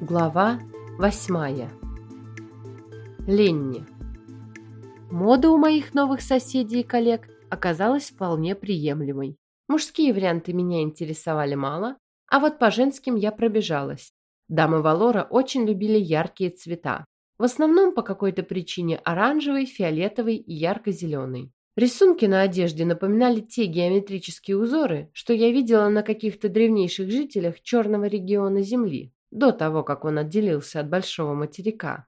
Глава восьмая. Ленни. Мода у моих новых соседей и коллег оказалась вполне приемлемой. Мужские варианты меня интересовали мало, а вот по женским я пробежалась. Дамы Валора очень любили яркие цвета. В основном по какой-то причине оранжевый, фиолетовый и ярко-зеленый. Рисунки на одежде напоминали те геометрические узоры, что я видела на каких-то древнейших жителях черного региона Земли до того, как он отделился от большого материка.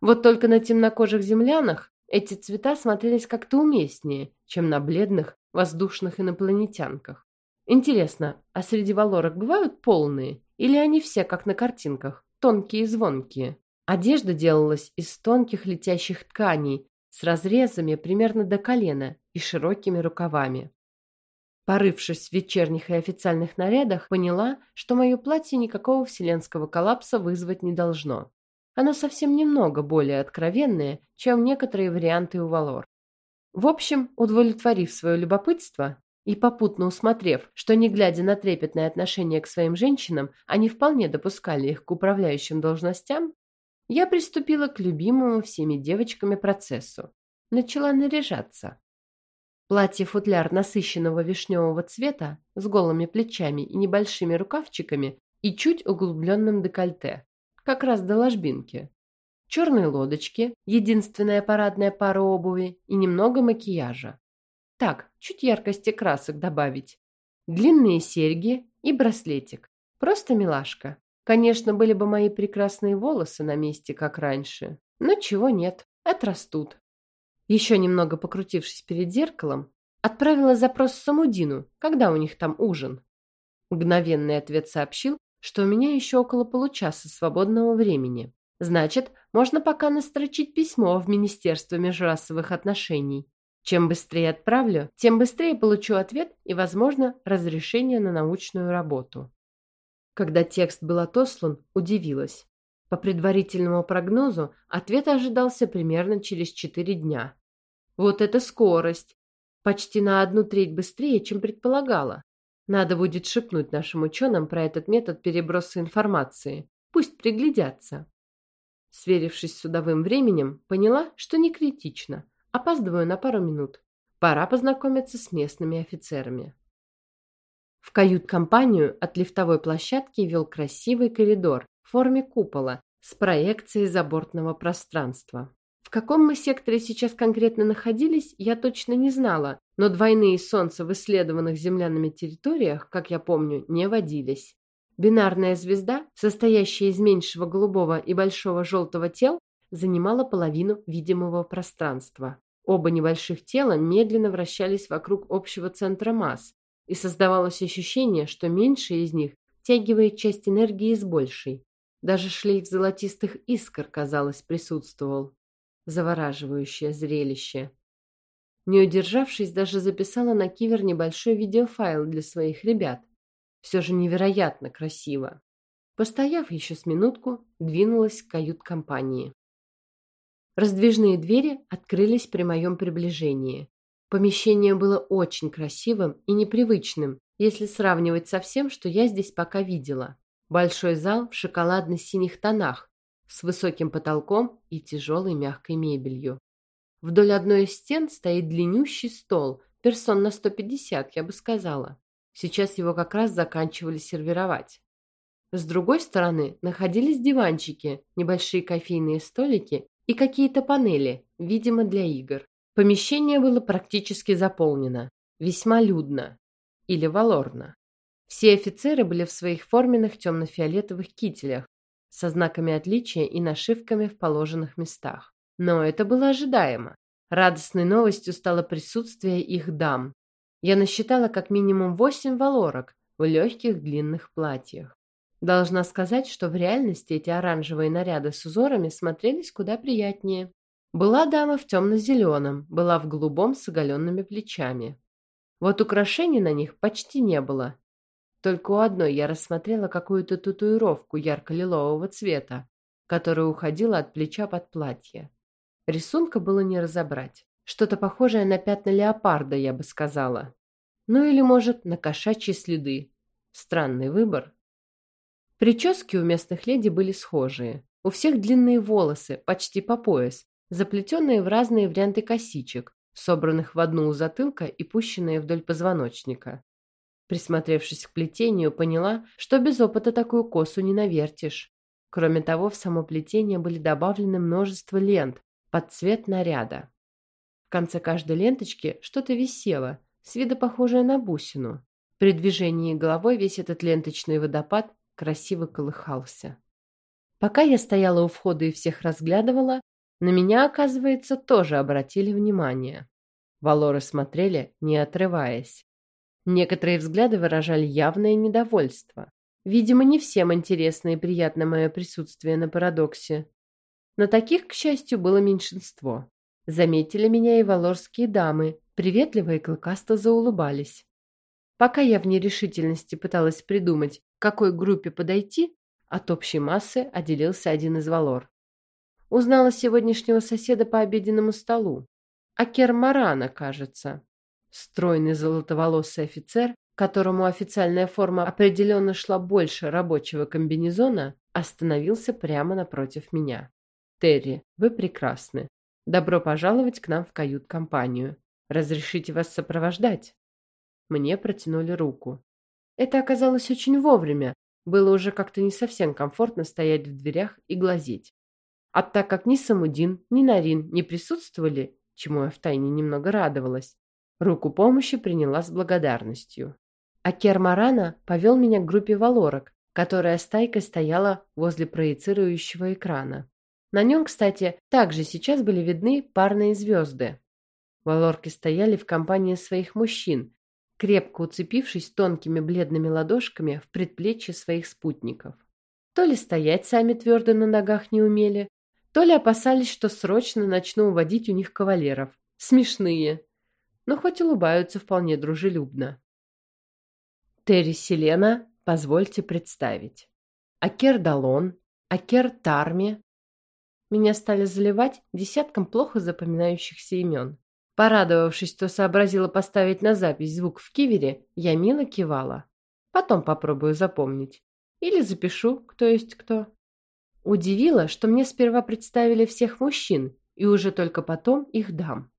Вот только на темнокожих землянах эти цвета смотрелись как-то уместнее, чем на бледных воздушных инопланетянках. Интересно, а среди валорок бывают полные, или они все, как на картинках, тонкие и звонкие? Одежда делалась из тонких летящих тканей с разрезами примерно до колена и широкими рукавами. Порывшись в вечерних и официальных нарядах, поняла, что мое платье никакого вселенского коллапса вызвать не должно. Оно совсем немного более откровенное, чем некоторые варианты у Валор. В общем, удовлетворив свое любопытство и попутно усмотрев, что не глядя на трепетное отношение к своим женщинам, они вполне допускали их к управляющим должностям, я приступила к любимому всеми девочками процессу. Начала наряжаться. Платье-футляр насыщенного вишневого цвета с голыми плечами и небольшими рукавчиками и чуть углубленным декольте, как раз до ложбинки. Черные лодочки, единственная парадная пара обуви и немного макияжа. Так, чуть яркости красок добавить. Длинные серьги и браслетик. Просто милашка. Конечно, были бы мои прекрасные волосы на месте, как раньше. Но чего нет, отрастут. Еще немного покрутившись перед зеркалом, отправила запрос Самудину, когда у них там ужин. Мгновенный ответ сообщил, что у меня еще около получаса свободного времени. Значит, можно пока настрочить письмо в Министерство межрасовых отношений. Чем быстрее отправлю, тем быстрее получу ответ и, возможно, разрешение на научную работу. Когда текст был отослан, удивилась. По предварительному прогнозу, ответ ожидался примерно через 4 дня. Вот это скорость! Почти на одну треть быстрее, чем предполагала. Надо будет шепнуть нашим ученым про этот метод переброса информации. Пусть приглядятся. Сверившись с судовым временем, поняла, что не критично. Опаздываю на пару минут. Пора познакомиться с местными офицерами. В кают-компанию от лифтовой площадки вел красивый коридор в форме купола с проекцией забортного пространства. В каком мы секторе сейчас конкретно находились, я точно не знала, но двойные солнца в исследованных землянами территориях, как я помню, не водились. Бинарная звезда, состоящая из меньшего голубого и большого желтого тел, занимала половину видимого пространства. Оба небольших тела медленно вращались вокруг общего центра масс, и создавалось ощущение, что меньшее из них втягивает часть энергии из большей. Даже шлейф золотистых искр, казалось, присутствовал. Завораживающее зрелище. Не удержавшись, даже записала на кивер небольшой видеофайл для своих ребят. Все же невероятно красиво. Постояв еще с минутку, двинулась к кают-компании. Раздвижные двери открылись при моем приближении. Помещение было очень красивым и непривычным, если сравнивать со всем, что я здесь пока видела. Большой зал в шоколадно-синих тонах, с высоким потолком и тяжелой мягкой мебелью. Вдоль одной из стен стоит длиннющий стол, персон на 150, я бы сказала. Сейчас его как раз заканчивали сервировать. С другой стороны находились диванчики, небольшие кофейные столики и какие-то панели, видимо, для игр. Помещение было практически заполнено, весьма людно или валорно. Все офицеры были в своих форменных темно-фиолетовых кителях со знаками отличия и нашивками в положенных местах. Но это было ожидаемо. Радостной новостью стало присутствие их дам. Я насчитала как минимум восемь валорок в легких длинных платьях. Должна сказать, что в реальности эти оранжевые наряды с узорами смотрелись куда приятнее. Была дама в темно-зеленом, была в голубом с оголенными плечами. Вот украшений на них почти не было, только у одной я рассмотрела какую-то татуировку ярко-лилового цвета, которая уходила от плеча под платье. Рисунка было не разобрать. Что-то похожее на пятна леопарда, я бы сказала. Ну или, может, на кошачьи следы. Странный выбор. Прически у местных леди были схожие. У всех длинные волосы, почти по пояс, заплетенные в разные варианты косичек, собранных в одну у затылка и пущенные вдоль позвоночника. Присмотревшись к плетению, поняла, что без опыта такую косу не навертишь. Кроме того, в само плетение были добавлены множество лент под цвет наряда. В конце каждой ленточки что-то висело, с вида похожее на бусину. При движении головой весь этот ленточный водопад красиво колыхался. Пока я стояла у входа и всех разглядывала, на меня, оказывается, тоже обратили внимание. Валоры смотрели, не отрываясь. Некоторые взгляды выражали явное недовольство. Видимо, не всем интересно и приятно мое присутствие на парадоксе. Но таких, к счастью, было меньшинство. Заметили меня и валорские дамы, приветливо и клыкасто заулыбались. Пока я в нерешительности пыталась придумать, к какой группе подойти, от общей массы отделился один из валор. Узнала сегодняшнего соседа по обеденному столу. Акер Марана, кажется. Стройный золотоволосый офицер, которому официальная форма определенно шла больше рабочего комбинезона, остановился прямо напротив меня. «Терри, вы прекрасны. Добро пожаловать к нам в кают-компанию. Разрешите вас сопровождать?» Мне протянули руку. Это оказалось очень вовремя. Было уже как-то не совсем комфортно стоять в дверях и глазеть. А так как ни Самудин, ни Нарин не присутствовали, чему я втайне немного радовалась, руку помощи приняла с благодарностью. А Кермарана повел меня к группе валорок, которая стайкой стояла возле проецирующего экрана. На нем, кстати, также сейчас были видны парные звезды. Валорки стояли в компании своих мужчин, крепко уцепившись тонкими бледными ладошками в предплечье своих спутников. То ли стоять сами твердо на ногах не умели, то ли опасались, что срочно начну уводить у них кавалеров. Смешные, но хоть улыбаются вполне дружелюбно. Терри Селена, позвольте представить. Акер Далон, Акер Тарми. Меня стали заливать десятком плохо запоминающихся имен. Порадовавшись, что сообразила поставить на запись звук в кивере, я мило кивала. Потом попробую запомнить. Или запишу, кто есть кто. Удивило, что мне сперва представили всех мужчин, и уже только потом их дам.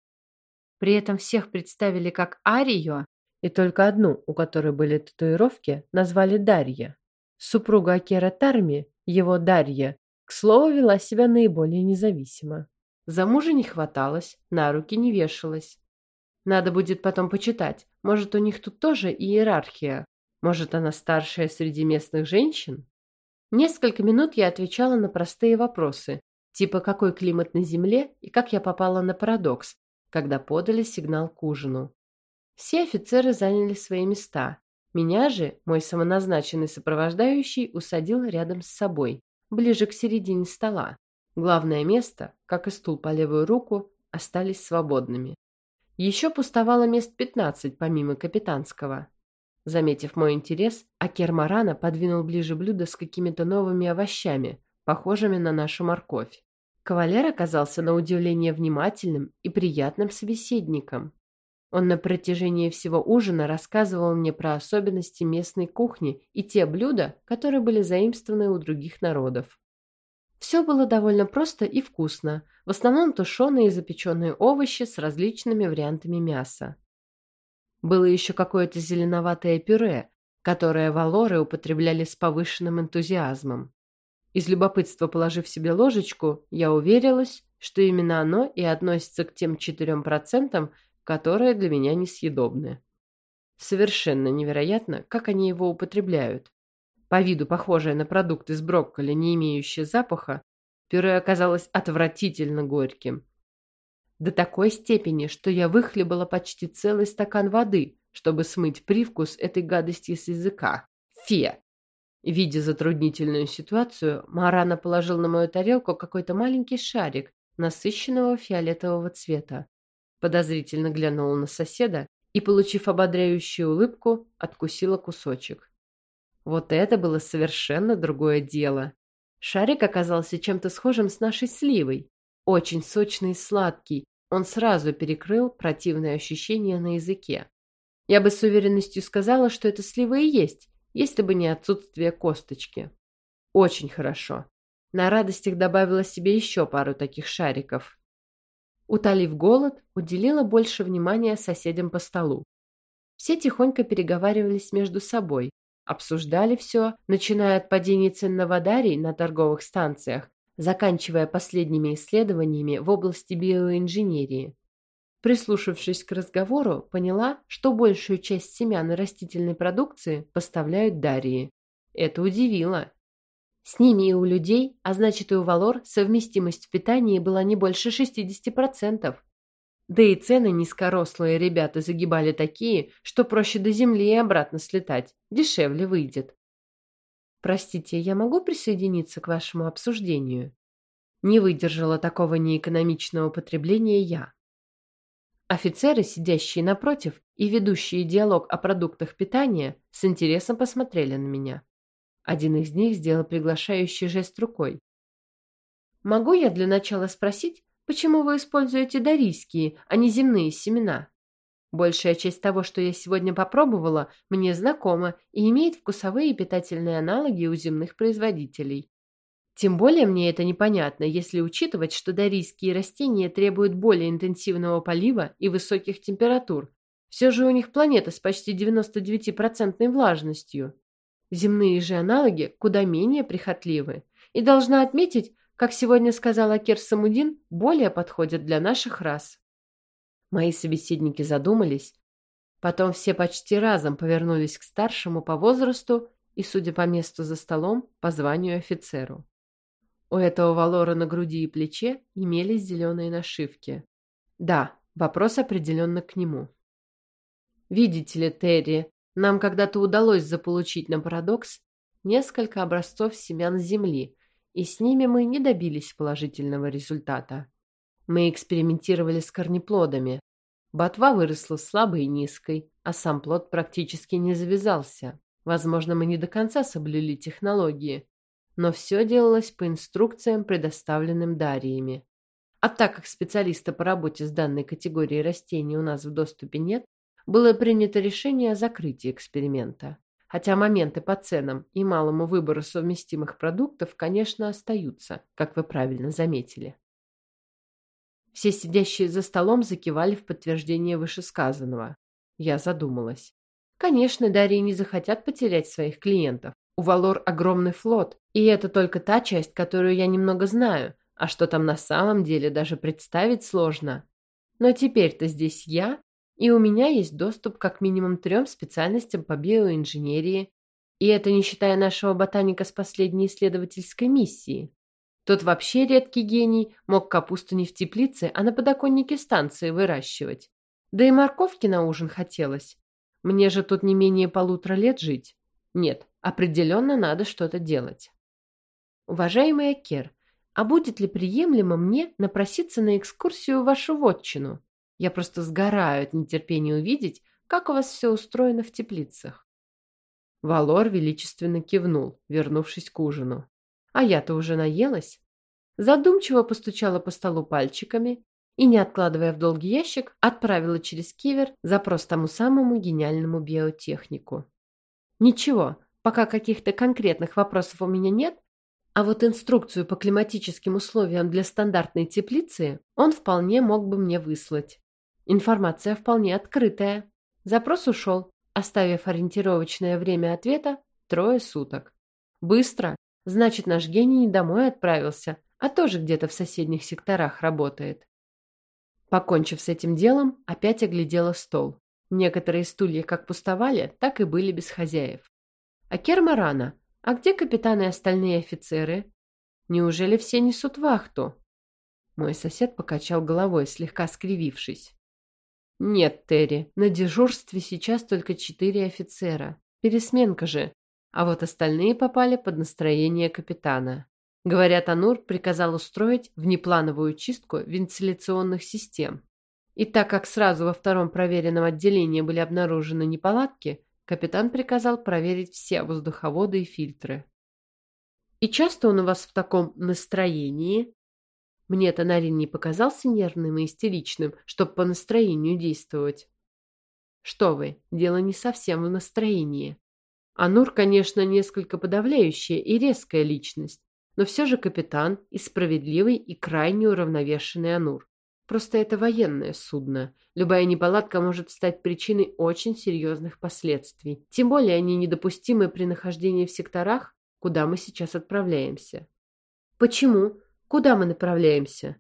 При этом всех представили как Арию, и только одну, у которой были татуировки, назвали Дарья. Супруга Акера Тарми, его Дарья, к слову, вела себя наиболее независимо. За мужа не хваталось, на руки не вешалась. Надо будет потом почитать. Может, у них тут тоже иерархия. Может, она старшая среди местных женщин? Несколько минут я отвечала на простые вопросы, типа какой климат на Земле и как я попала на парадокс, когда подали сигнал к ужину. Все офицеры заняли свои места. Меня же мой самоназначенный сопровождающий усадил рядом с собой, ближе к середине стола. Главное место, как и стул по левую руку, остались свободными. Еще пустовало мест пятнадцать, помимо капитанского. Заметив мой интерес, Акер Марана подвинул ближе блюдо с какими-то новыми овощами, похожими на нашу морковь. Кавалер оказался на удивление внимательным и приятным собеседником. Он на протяжении всего ужина рассказывал мне про особенности местной кухни и те блюда, которые были заимствованы у других народов. Все было довольно просто и вкусно, в основном тушеные и запеченные овощи с различными вариантами мяса. Было еще какое-то зеленоватое пюре, которое валоры употребляли с повышенным энтузиазмом. Из любопытства положив себе ложечку, я уверилась, что именно оно и относится к тем 4%, которые для меня несъедобны. Совершенно невероятно, как они его употребляют. По виду похожее на продукт из брокколи, не имеющее запаха, пюре оказалось отвратительно горьким. До такой степени, что я выхлебала почти целый стакан воды, чтобы смыть привкус этой гадости с языка. Фе! Видя затруднительную ситуацию, Марана положил на мою тарелку какой-то маленький шарик насыщенного фиолетового цвета. Подозрительно глянула на соседа и, получив ободряющую улыбку, откусила кусочек. Вот это было совершенно другое дело. Шарик оказался чем-то схожим с нашей сливой. Очень сочный и сладкий. Он сразу перекрыл противное ощущение на языке. Я бы с уверенностью сказала, что это слива и есть, если бы не отсутствие косточки. Очень хорошо. На радостях добавила себе еще пару таких шариков. Утолив голод, уделила больше внимания соседям по столу. Все тихонько переговаривались между собой, обсуждали все, начиная от падения цен на водарий на торговых станциях, заканчивая последними исследованиями в области биоинженерии. Прислушавшись к разговору, поняла, что большую часть семян и растительной продукции поставляют Дарии. Это удивило. С ними и у людей, а значит и у Валор, совместимость в питании была не больше 60%. Да и цены низкорослые ребята загибали такие, что проще до земли и обратно слетать, дешевле выйдет. Простите, я могу присоединиться к вашему обсуждению? Не выдержала такого неэкономичного потребления я. Офицеры, сидящие напротив и ведущие диалог о продуктах питания, с интересом посмотрели на меня. Один из них сделал приглашающий жест рукой. «Могу я для начала спросить, почему вы используете дарийские, а не земные семена? Большая часть того, что я сегодня попробовала, мне знакома и имеет вкусовые и питательные аналоги у земных производителей. Тем более мне это непонятно, если учитывать, что дарийские растения требуют более интенсивного полива и высоких температур. Все же у них планета с почти 99% влажностью. Земные же аналоги куда менее прихотливы. И должна отметить, как сегодня сказал Акер Самудин, более подходят для наших рас. Мои собеседники задумались. Потом все почти разом повернулись к старшему по возрасту и, судя по месту за столом, по званию офицеру. У этого валора на груди и плече имелись зеленые нашивки. Да, вопрос определенно к нему. «Видите ли, Терри, нам когда-то удалось заполучить на парадокс несколько образцов семян Земли, и с ними мы не добились положительного результата. Мы экспериментировали с корнеплодами. Ботва выросла слабой и низкой, а сам плод практически не завязался. Возможно, мы не до конца соблюли технологии, но все делалось по инструкциям, предоставленным Дариями. А так как специалиста по работе с данной категорией растений у нас в доступе нет, было принято решение о закрытии эксперимента. Хотя моменты по ценам и малому выбору совместимых продуктов, конечно, остаются, как вы правильно заметили. Все сидящие за столом закивали в подтверждение вышесказанного. Я задумалась. Конечно, Дарьи не захотят потерять своих клиентов. У Валор огромный флот, и это только та часть, которую я немного знаю, а что там на самом деле даже представить сложно. Но теперь-то здесь я, и у меня есть доступ как минимум трем специальностям по биоинженерии, и это не считая нашего ботаника с последней исследовательской миссии. Тот вообще редкий гений, мог капусту не в теплице, а на подоконнике станции выращивать. Да и морковки на ужин хотелось. Мне же тут не менее полутора лет жить. Нет, определенно надо что-то делать. Уважаемый Акер, а будет ли приемлемо мне напроситься на экскурсию в вашу вотчину? Я просто сгораю от нетерпения увидеть, как у вас все устроено в теплицах. Валор величественно кивнул, вернувшись к ужину. А я-то уже наелась. Задумчиво постучала по столу пальчиками и, не откладывая в долгий ящик, отправила через кивер запрос тому самому гениальному биотехнику. Ничего, пока каких-то конкретных вопросов у меня нет, а вот инструкцию по климатическим условиям для стандартной теплицы он вполне мог бы мне выслать. Информация вполне открытая. Запрос ушел, оставив ориентировочное время ответа трое суток. Быстро, значит, наш гений не домой отправился, а тоже где-то в соседних секторах работает. Покончив с этим делом, опять оглядела стол. Некоторые стулья как пустовали, так и были без хозяев. А Кермарана, а где капитаны и остальные офицеры? Неужели все несут вахту? Мой сосед покачал головой, слегка скривившись. «Нет, Терри, на дежурстве сейчас только четыре офицера. Пересменка же. А вот остальные попали под настроение капитана. Говорят, Анур приказал устроить внеплановую чистку вентиляционных систем. И так как сразу во втором проверенном отделении были обнаружены неполадки, капитан приказал проверить все воздуховоды и фильтры. «И часто он у вас в таком настроении?» Мне-то Нарин не показался нервным и истеричным, чтобы по настроению действовать. Что вы, дело не совсем в настроении. Анур, конечно, несколько подавляющая и резкая личность, но все же капитан и справедливый и крайне уравновешенный Анур. Просто это военное судно. Любая неполадка может стать причиной очень серьезных последствий. Тем более они недопустимы при нахождении в секторах, куда мы сейчас отправляемся. Почему? Куда мы направляемся?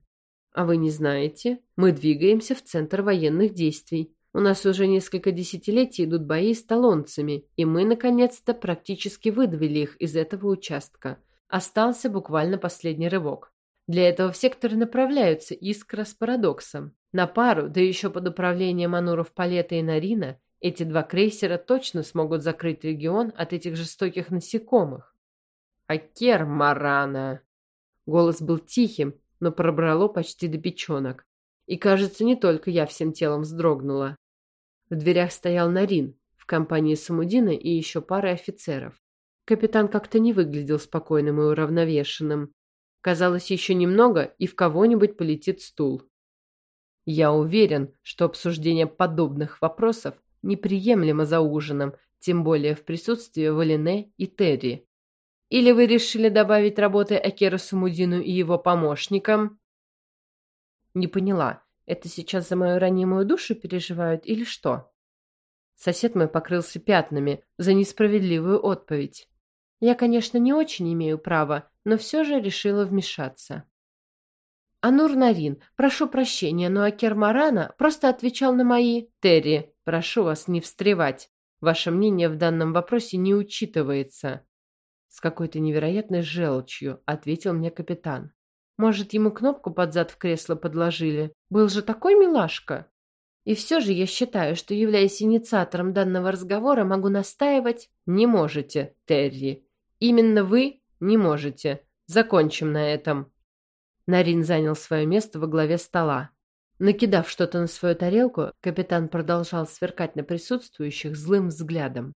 А вы не знаете? Мы двигаемся в центр военных действий. У нас уже несколько десятилетий идут бои с талонцами, и мы, наконец-то, практически выдавили их из этого участка. Остался буквально последний рывок. Для этого в сектор направляются Искра с Парадоксом. На пару, да еще под управлением Ануров Палета и Нарина, эти два крейсера точно смогут закрыть регион от этих жестоких насекомых. «Акер Марана!» Голос был тихим, но пробрало почти до печенок. И, кажется, не только я всем телом вздрогнула. В дверях стоял Нарин в компании Самудина и еще пары офицеров. Капитан как-то не выглядел спокойным и уравновешенным. Казалось, еще немного, и в кого-нибудь полетит стул. Я уверен, что обсуждение подобных вопросов неприемлемо за ужином, тем более в присутствии Валине и Терри. Или вы решили добавить работы Акеру Самудину и его помощникам? Не поняла, это сейчас за мою ранимую душу переживают или что? Сосед мой покрылся пятнами за несправедливую отповедь. Я, конечно, не очень имею права, но все же решила вмешаться. Анур Нарин, прошу прощения, но Акер Марана просто отвечал на мои... Терри, прошу вас не встревать. Ваше мнение в данном вопросе не учитывается. С какой-то невероятной желчью ответил мне капитан. Может, ему кнопку под зад в кресло подложили? Был же такой милашка. И все же я считаю, что, являясь инициатором данного разговора, могу настаивать... Не можете, Терри. Именно вы не можете. Закончим на этом. Нарин занял свое место во главе стола. Накидав что-то на свою тарелку, капитан продолжал сверкать на присутствующих злым взглядом.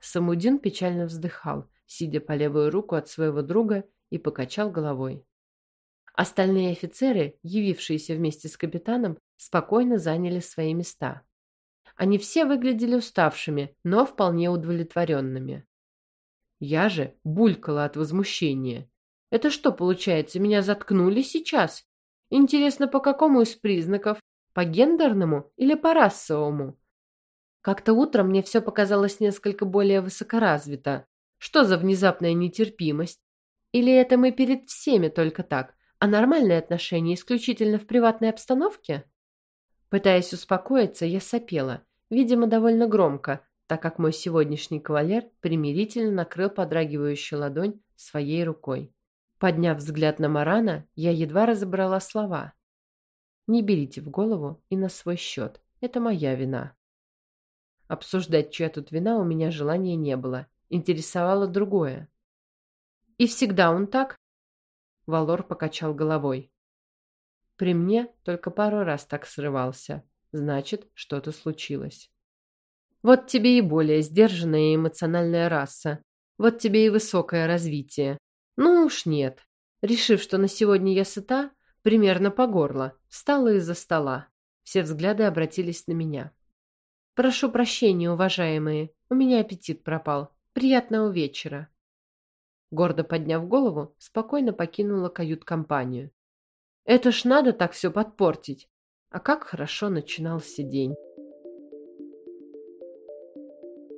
Самудин печально вздыхал, сидя по левую руку от своего друга, и покачал головой. Остальные офицеры, явившиеся вместе с капитаном, спокойно заняли свои места. Они все выглядели уставшими, но вполне удовлетворенными. Я же булькала от возмущения. Это что, получается, меня заткнули сейчас? Интересно, по какому из признаков? По гендерному или по расовому? Как-то утром мне все показалось несколько более высокоразвито. Что за внезапная нетерпимость? Или это мы перед всеми только так, а нормальные отношения исключительно в приватной обстановке? Пытаясь успокоиться, я сопела, видимо, довольно громко, так как мой сегодняшний кавалер примирительно накрыл подрагивающую ладонь своей рукой. Подняв взгляд на Марана, я едва разобрала слова. «Не берите в голову и на свой счет. Это моя вина». Обсуждать, чья тут вина, у меня желания не было. Интересовало другое. «И всегда он так?» Валор покачал головой. «При мне только пару раз так срывался. Значит, что-то случилось». Вот тебе и более сдержанная и эмоциональная раса. Вот тебе и высокое развитие. Ну уж нет. Решив, что на сегодня я сыта, примерно по горло, встала из-за стола. Все взгляды обратились на меня. «Прошу прощения, уважаемые, у меня аппетит пропал. Приятного вечера». Гордо подняв голову, спокойно покинула кают-компанию. «Это ж надо так все подпортить!» А как хорошо начинался день.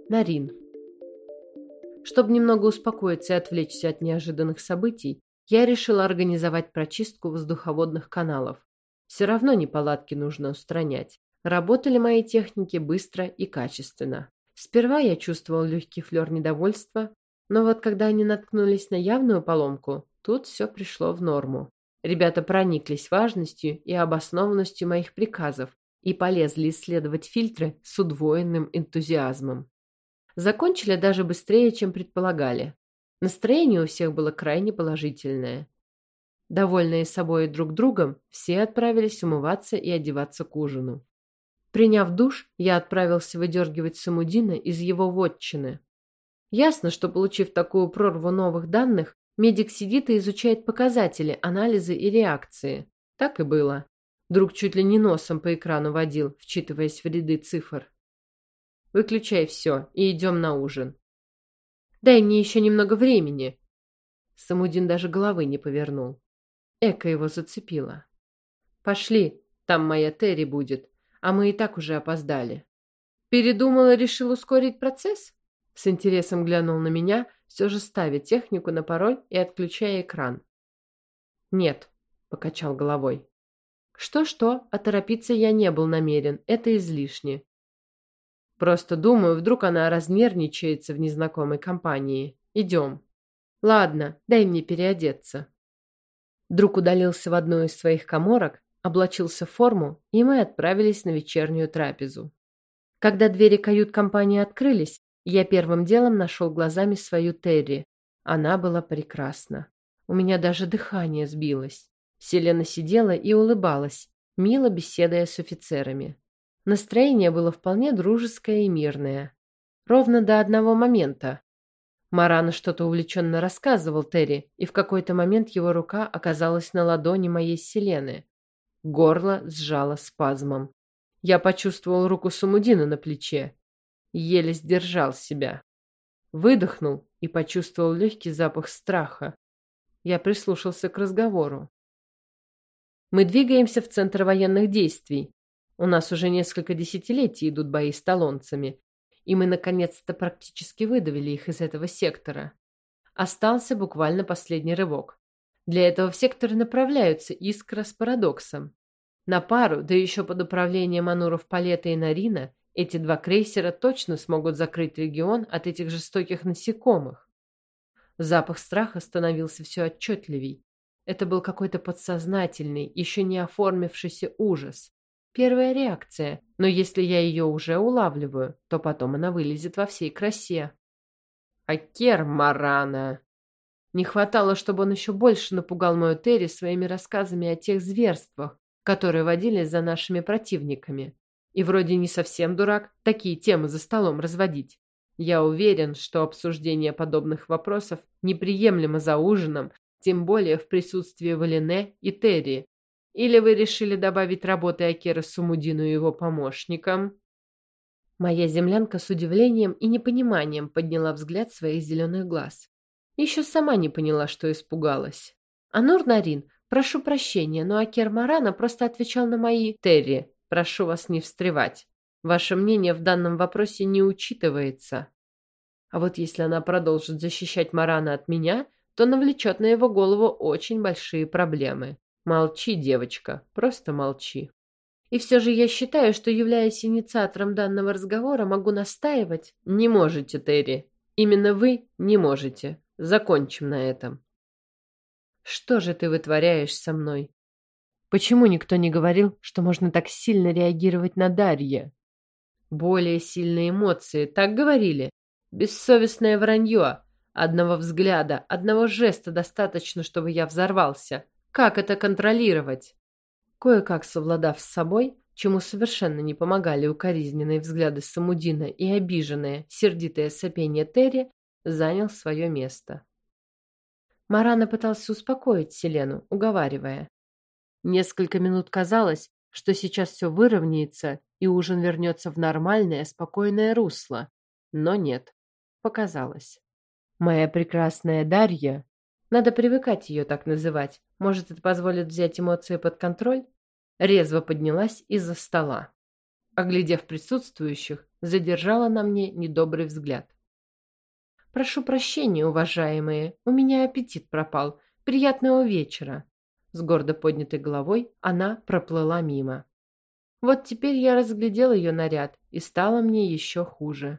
Нарин. Чтобы немного успокоиться и отвлечься от неожиданных событий, я решила организовать прочистку воздуховодных каналов. Все равно неполадки нужно устранять. Работали мои техники быстро и качественно. Сперва я чувствовал легкий флер недовольства, но вот когда они наткнулись на явную поломку, тут все пришло в норму. Ребята прониклись важностью и обоснованностью моих приказов и полезли исследовать фильтры с удвоенным энтузиазмом. Закончили даже быстрее, чем предполагали. Настроение у всех было крайне положительное. Довольные собой и друг другом, все отправились умываться и одеваться к ужину. Приняв душ, я отправился выдергивать Самудина из его вотчины. Ясно, что, получив такую прорву новых данных, медик сидит и изучает показатели, анализы и реакции. Так и было. Друг чуть ли не носом по экрану водил, вчитываясь в ряды цифр. Выключай все и идем на ужин. Дай мне еще немного времени. Самудин даже головы не повернул. Эка его зацепила. Пошли, там моя Терри будет, а мы и так уже опоздали. Передумала, решил ускорить процесс? С интересом глянул на меня, все же ставя технику на пароль и отключая экран. Нет, покачал головой. Что-что, а торопиться я не был намерен, это излишне. Просто думаю, вдруг она разнервничается в незнакомой компании. Идем. Ладно, дай мне переодеться. Друг удалился в одну из своих коморок, облачился в форму, и мы отправились на вечернюю трапезу. Когда двери кают-компании открылись, я первым делом нашел глазами свою Терри. Она была прекрасна. У меня даже дыхание сбилось. Селена сидела и улыбалась, мило беседуя с офицерами. Настроение было вполне дружеское и мирное. Ровно до одного момента. Марана что-то увлеченно рассказывал Терри, и в какой-то момент его рука оказалась на ладони моей Селены. Горло сжало спазмом. Я почувствовал руку Сумудина на плече. Еле сдержал себя. Выдохнул и почувствовал легкий запах страха. Я прислушался к разговору. Мы двигаемся в центр военных действий. У нас уже несколько десятилетий идут бои с талонцами, и мы наконец-то практически выдавили их из этого сектора. Остался буквально последний рывок. Для этого в сектор направляются Искра с Парадоксом. На пару, да еще под управлением Ануров Палета и Нарина, эти два крейсера точно смогут закрыть регион от этих жестоких насекомых. Запах страха становился все отчетливей. Это был какой-то подсознательный, еще не оформившийся ужас. Первая реакция, но если я ее уже улавливаю, то потом она вылезет во всей красе. Акер Марана! Не хватало, чтобы он еще больше напугал мою Терри своими рассказами о тех зверствах, которые водились за нашими противниками. И вроде не совсем дурак такие темы за столом разводить. Я уверен, что обсуждение подобных вопросов неприемлемо за ужином, тем более в присутствии Валине и Терри, или вы решили добавить работы Акера Сумудину и его помощникам?» Моя землянка с удивлением и непониманием подняла взгляд своих зеленых глаз. Еще сама не поняла, что испугалась. «Анур Нарин, прошу прощения, но Акер Марана просто отвечал на мои «Терри, прошу вас не встревать. Ваше мнение в данном вопросе не учитывается». А вот если она продолжит защищать Марана от меня, то навлечет на его голову очень большие проблемы. Молчи, девочка, просто молчи. И все же я считаю, что, являясь инициатором данного разговора, могу настаивать. Не можете, Терри. Именно вы не можете. Закончим на этом. Что же ты вытворяешь со мной? Почему никто не говорил, что можно так сильно реагировать на Дарье? Более сильные эмоции, так говорили. Бессовестное вранье. Одного взгляда, одного жеста достаточно, чтобы я взорвался. Как это контролировать? Кое-как совладав с собой, чему совершенно не помогали укоризненные взгляды Самудина и обиженное, сердитое сопение Терри, занял свое место. Марана пытался успокоить Селену, уговаривая. Несколько минут казалось, что сейчас все выровняется и ужин вернется в нормальное, спокойное русло. Но нет, показалось. Моя прекрасная Дарья надо привыкать ее так называть. Может, это позволит взять эмоции под контроль? Резво поднялась из-за стола. Оглядев присутствующих, задержала на мне недобрый взгляд. «Прошу прощения, уважаемые, у меня аппетит пропал. Приятного вечера!» С гордо поднятой головой она проплыла мимо. Вот теперь я разглядел ее наряд, и стало мне еще хуже.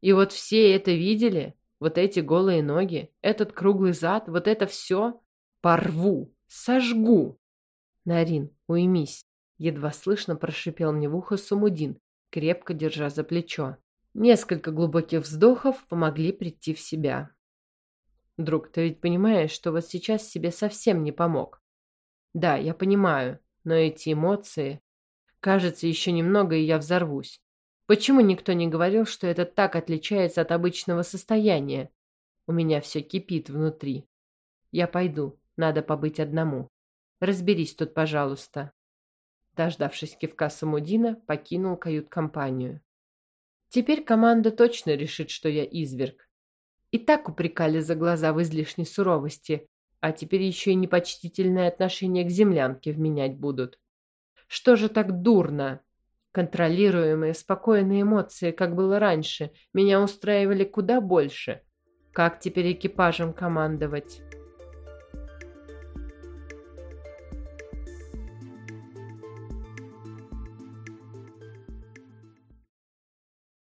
И вот все это видели? Вот эти голые ноги, этот круглый зад, вот это все порву, сожгу. Нарин, уймись, едва слышно прошипел мне в ухо Сумудин, крепко держа за плечо. Несколько глубоких вздохов помогли прийти в себя. Друг, ты ведь понимаешь, что вот сейчас себе совсем не помог. Да, я понимаю, но эти эмоции... Кажется, еще немного, и я взорвусь. Почему никто не говорил, что это так отличается от обычного состояния? У меня все кипит внутри. Я пойду, надо побыть одному. Разберись тут, пожалуйста. Дождавшись кивка Самудина, покинул кают-компанию. Теперь команда точно решит, что я изверг. И так упрекали за глаза в излишней суровости, а теперь еще и непочтительное отношение к землянке вменять будут. Что же так дурно? Контролируемые, спокойные эмоции, как было раньше, меня устраивали куда больше. Как теперь экипажем командовать?